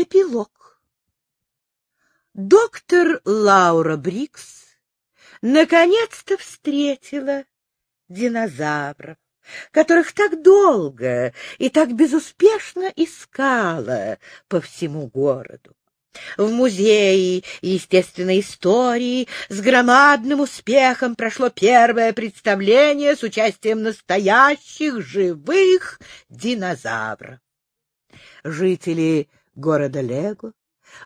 Эпилог. Доктор Лаура Брикс наконец-то встретила динозавров, которых так долго и так безуспешно искала по всему городу. В музее естественной истории с громадным успехом прошло первое представление с участием настоящих живых динозавров. Жители города Лего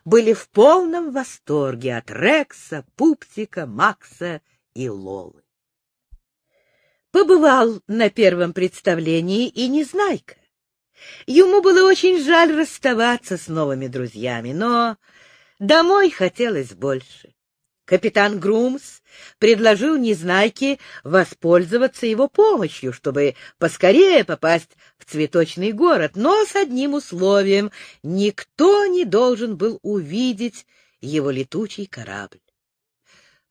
были в полном восторге от Рекса, Пупсика, Макса и Лолы. Побывал на первом представлении и Незнайка. Ему было очень жаль расставаться с новыми друзьями, но домой хотелось больше. Капитан Грумс предложил Незнайке воспользоваться его помощью, чтобы поскорее попасть в цветочный город, но с одним условием — никто не должен был увидеть его летучий корабль.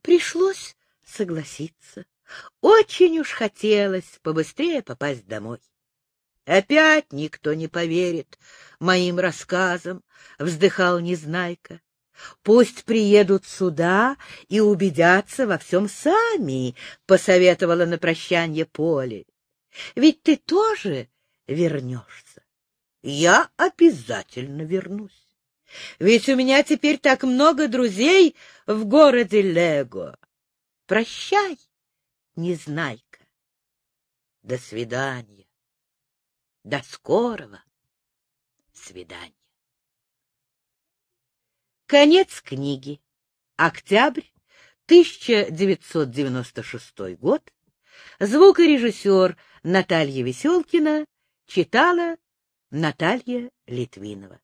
Пришлось согласиться. Очень уж хотелось побыстрее попасть домой. Опять никто не поверит моим рассказам, — вздыхал Незнайка. Пусть приедут сюда и убедятся во всем сами, — посоветовала на прощание Поле. Ведь ты тоже вернешься. Я обязательно вернусь. Ведь у меня теперь так много друзей в городе Лего. Прощай, Незнайка. До свидания. До скорого свидания. Конец книги. Октябрь 1996 год. Звукорежиссер Наталья Веселкина читала Наталья Литвинова.